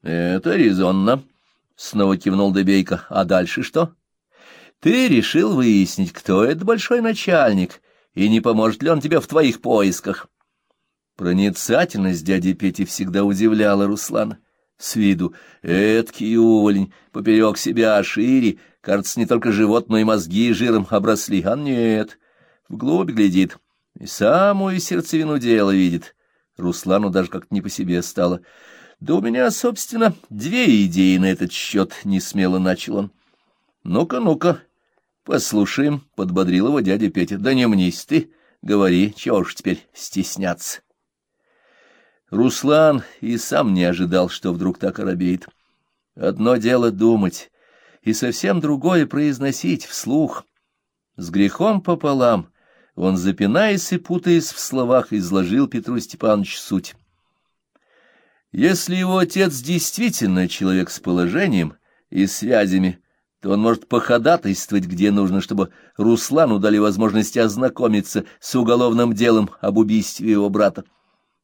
— Это резонно, — снова кивнул Дебейко. — А дальше что? — Ты решил выяснить, кто этот большой начальник, и не поможет ли он тебе в твоих поисках. Проницательность дяди Пети всегда удивляла Руслана. С виду эткий уволень, поперек себя шире, кажется, не только живот, но и мозги жиром обросли, а нет, вглубь глядит и самую сердцевину дела видит. Руслану даже как-то не по себе стало. Да у меня, собственно, две идеи на этот счет, — несмело начал он. Ну-ка, ну-ка, послушаем, — подбодрил его дядя Петя. Да не мнись ты, говори, чего уж теперь стесняться. Руслан и сам не ожидал, что вдруг так оробеет. Одно дело думать, и совсем другое произносить вслух. С грехом пополам он, запинаясь и путаясь в словах, изложил Петру Степановичу суть. Если его отец действительно человек с положением и связями, то он может походатайствовать, где нужно, чтобы Руслану дали возможность ознакомиться с уголовным делом об убийстве его брата,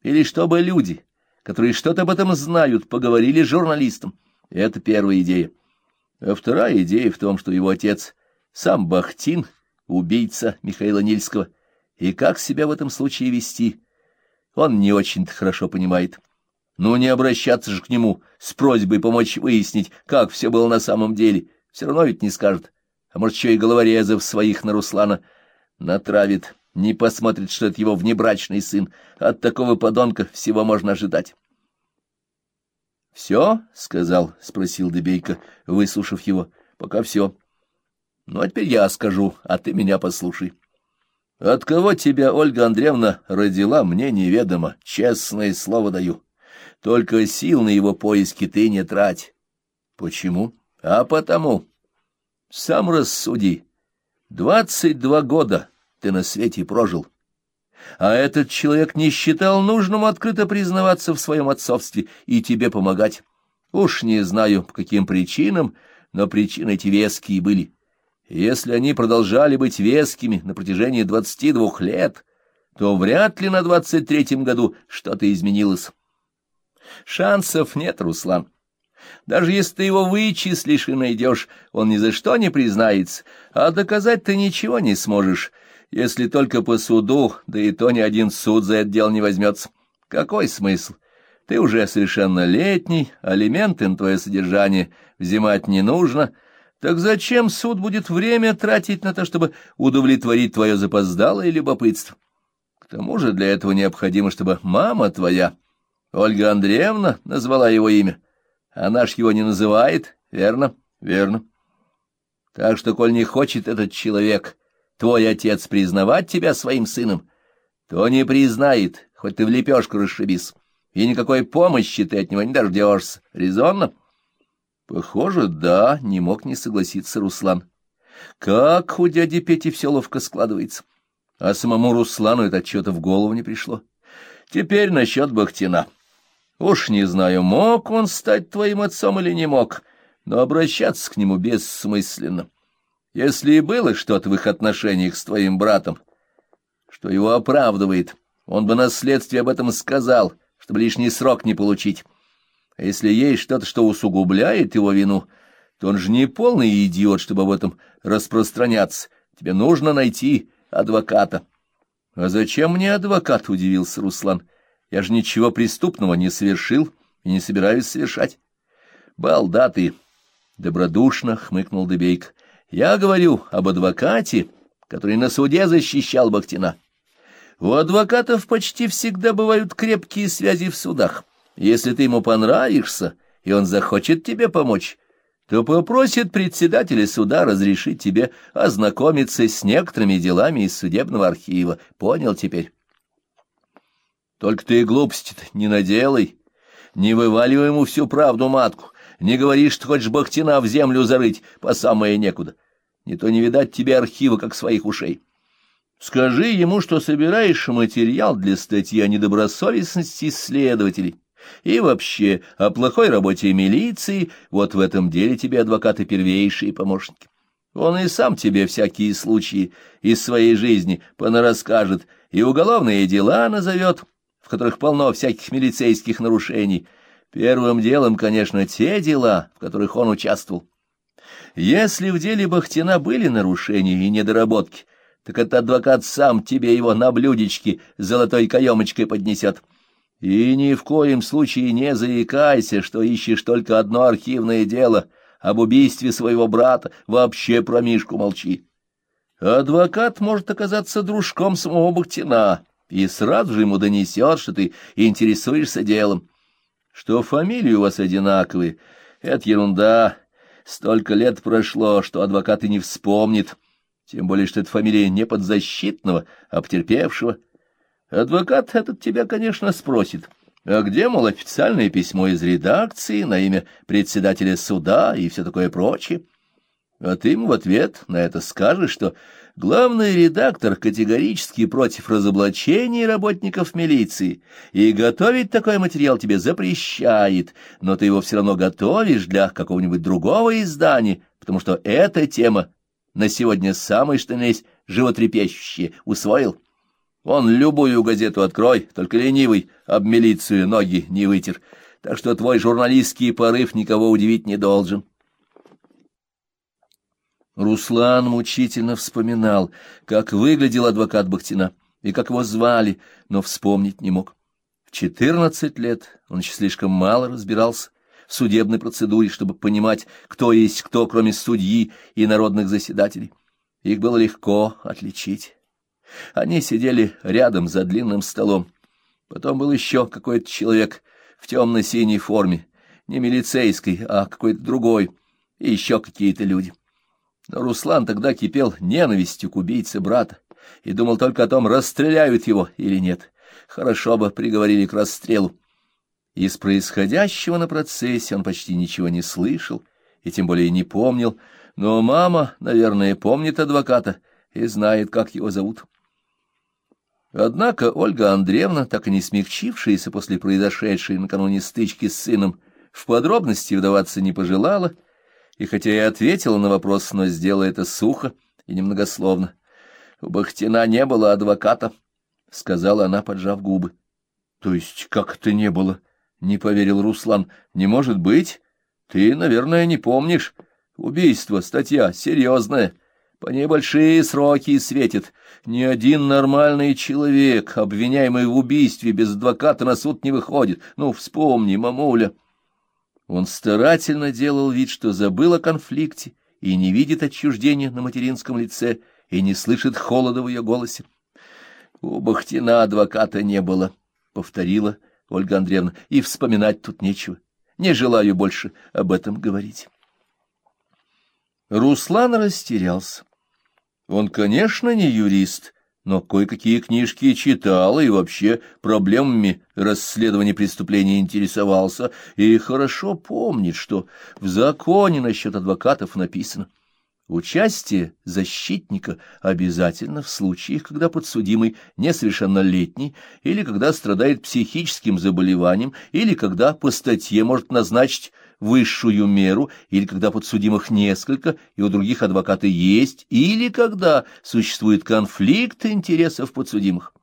или чтобы люди, которые что-то об этом знают, поговорили с журналистом. Это первая идея. А вторая идея в том, что его отец сам Бахтин, убийца Михаила Нильского, и как себя в этом случае вести, он не очень-то хорошо понимает. Ну, не обращаться же к нему с просьбой помочь выяснить, как все было на самом деле. Все равно ведь не скажет. А может, еще и головорезов своих на Руслана натравит, не посмотрит, что это его внебрачный сын. От такого подонка всего можно ожидать. — Все? — сказал, — спросил Дебейко, выслушав его. — Пока все. — Ну, а теперь я скажу, а ты меня послушай. От кого тебя Ольга Андреевна родила, мне неведомо, честное слово даю. Только сил на его поиски ты не трать. Почему? А потому. Сам рассуди. Двадцать два года ты на свете прожил. А этот человек не считал нужным открыто признаваться в своем отцовстве и тебе помогать. Уж не знаю, по каким причинам, но причины эти веские были. Если они продолжали быть вескими на протяжении двадцати двух лет, то вряд ли на двадцать третьем году что-то изменилось. Шансов нет, Руслан. Даже если ты его вычислишь и найдешь, он ни за что не признается, а доказать ты ничего не сможешь, если только по суду, да и то ни один суд за это дело не возьмется. Какой смысл? Ты уже совершеннолетний, алименты на твое содержание взимать не нужно, так зачем суд будет время тратить на то, чтобы удовлетворить твое запоздалое любопытство? К тому же для этого необходимо, чтобы мама твоя Ольга Андреевна назвала его имя. Она ж его не называет, верно? Верно. Так что, коль не хочет этот человек, твой отец, признавать тебя своим сыном, то не признает, хоть ты в лепешку расшибись, и никакой помощи ты от него не дождешься. Резонно? Похоже, да, не мог не согласиться Руслан. Как у дяди Пети все ловко складывается. А самому Руслану это что-то в голову не пришло. Теперь насчет Бахтина. Уж не знаю, мог он стать твоим отцом или не мог, но обращаться к нему бессмысленно. Если и было что-то в их отношениях с твоим братом, что его оправдывает, он бы на следствии об этом сказал, чтобы лишний срок не получить. А если есть что-то, что усугубляет его вину, то он же не полный идиот, чтобы об этом распространяться. Тебе нужно найти адвоката. — А зачем мне адвокат? — удивился Руслан. — я же ничего преступного не совершил и не собираюсь совершать. Балда ты! — добродушно хмыкнул Дебейк. Я говорю об адвокате, который на суде защищал Бахтина. У адвокатов почти всегда бывают крепкие связи в судах. Если ты ему понравишься, и он захочет тебе помочь, то попросит председателя суда разрешить тебе ознакомиться с некоторыми делами из судебного архива. Понял теперь? Только ты глупости-то не наделай, не вываливай ему всю правду матку, не говори, что хочешь Бахтина в землю зарыть, по самое некуда. Не то не видать тебе архива, как своих ушей. Скажи ему, что собираешь материал для статьи о недобросовестности следователей. И вообще, о плохой работе милиции, вот в этом деле тебе адвокаты первейшие помощники. Он и сам тебе всякие случаи из своей жизни понарасскажет, и уголовные дела назовет, в которых полно всяких милицейских нарушений. Первым делом, конечно, те дела, в которых он участвовал. Если в деле Бахтина были нарушения и недоработки, так этот адвокат сам тебе его на блюдечке золотой каемочкой поднесет. И ни в коем случае не заикайся, что ищешь только одно архивное дело об убийстве своего брата, вообще про Мишку молчи. Адвокат может оказаться дружком самого Бахтина, и сразу же ему донесет, что ты интересуешься делом. Что фамилии у вас одинаковые — это ерунда. Столько лет прошло, что адвокат и не вспомнит, тем более, что это фамилия не подзащитного, а потерпевшего. Адвокат этот тебя, конечно, спросит, а где, мол, официальное письмо из редакции на имя председателя суда и все такое прочее? А ты ему в ответ на это скажешь, что главный редактор категорически против разоблачения работников милиции и готовить такой материал тебе запрещает, но ты его все равно готовишь для какого-нибудь другого издания, потому что эта тема на сегодня самая что ни есть животрепещущая, усвоил. Он любую газету открой, только ленивый, об милицию ноги не вытер, так что твой журналистский порыв никого удивить не должен. Руслан мучительно вспоминал, как выглядел адвокат Бахтина и как его звали, но вспомнить не мог. В четырнадцать лет он еще слишком мало разбирался в судебной процедуре, чтобы понимать, кто есть кто, кроме судьи и народных заседателей. Их было легко отличить. Они сидели рядом за длинным столом. Потом был еще какой-то человек в темно-синей форме, не милицейской, а какой-то другой, и еще какие-то люди. Но Руслан тогда кипел ненавистью к убийце брата и думал только о том, расстреляют его или нет. Хорошо бы приговорили к расстрелу. Из происходящего на процессе он почти ничего не слышал и тем более не помнил, но мама, наверное, помнит адвоката и знает, как его зовут. Однако Ольга Андреевна, так и не смягчившаяся после произошедшей накануне стычки с сыном, в подробности вдаваться не пожелала, и хотя и ответила на вопрос, но сделала это сухо и немногословно. — У Бахтина не было адвоката, — сказала она, поджав губы. — То есть как это не было? — не поверил Руслан. — Не может быть. Ты, наверное, не помнишь. Убийство, статья серьезная. По ней большие сроки светят. Ни один нормальный человек, обвиняемый в убийстве, без адвоката на суд не выходит. Ну, вспомни, мамуля. Он старательно делал вид, что забыл о конфликте и не видит отчуждения на материнском лице и не слышит холода в ее голосе. — У Бахтина адвоката не было, — повторила Ольга Андреевна, — и вспоминать тут нечего. Не желаю больше об этом говорить. Руслан растерялся. Он, конечно, не юрист, но кое-какие книжки читал и вообще проблемами расследования преступлений интересовался, и хорошо помнит, что в законе насчет адвокатов написано. Участие защитника обязательно в случаях, когда подсудимый несовершеннолетний, или когда страдает психическим заболеванием, или когда по статье может назначить высшую меру, или когда подсудимых несколько, и у других адвокаты есть, или когда существует конфликт интересов подсудимых.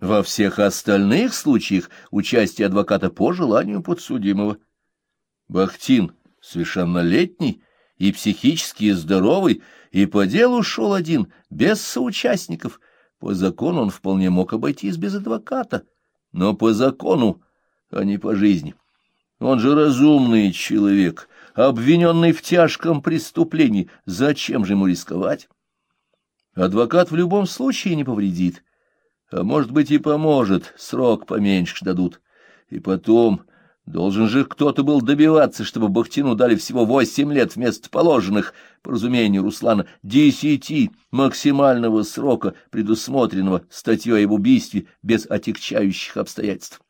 Во всех остальных случаях участие адвоката по желанию подсудимого. Бахтин совершеннолетний и психически здоровый, и по делу шел один, без соучастников. По закону он вполне мог обойтись без адвоката, но по закону, а не по жизни. Он же разумный человек, обвиненный в тяжком преступлении. Зачем же ему рисковать? Адвокат в любом случае не повредит. А может быть и поможет, срок поменьше дадут. И потом, должен же кто-то был добиваться, чтобы Бахтину дали всего восемь лет вместо положенных, по разумению Руслана, десяти максимального срока, предусмотренного статьей об убийстве без отягчающих обстоятельств.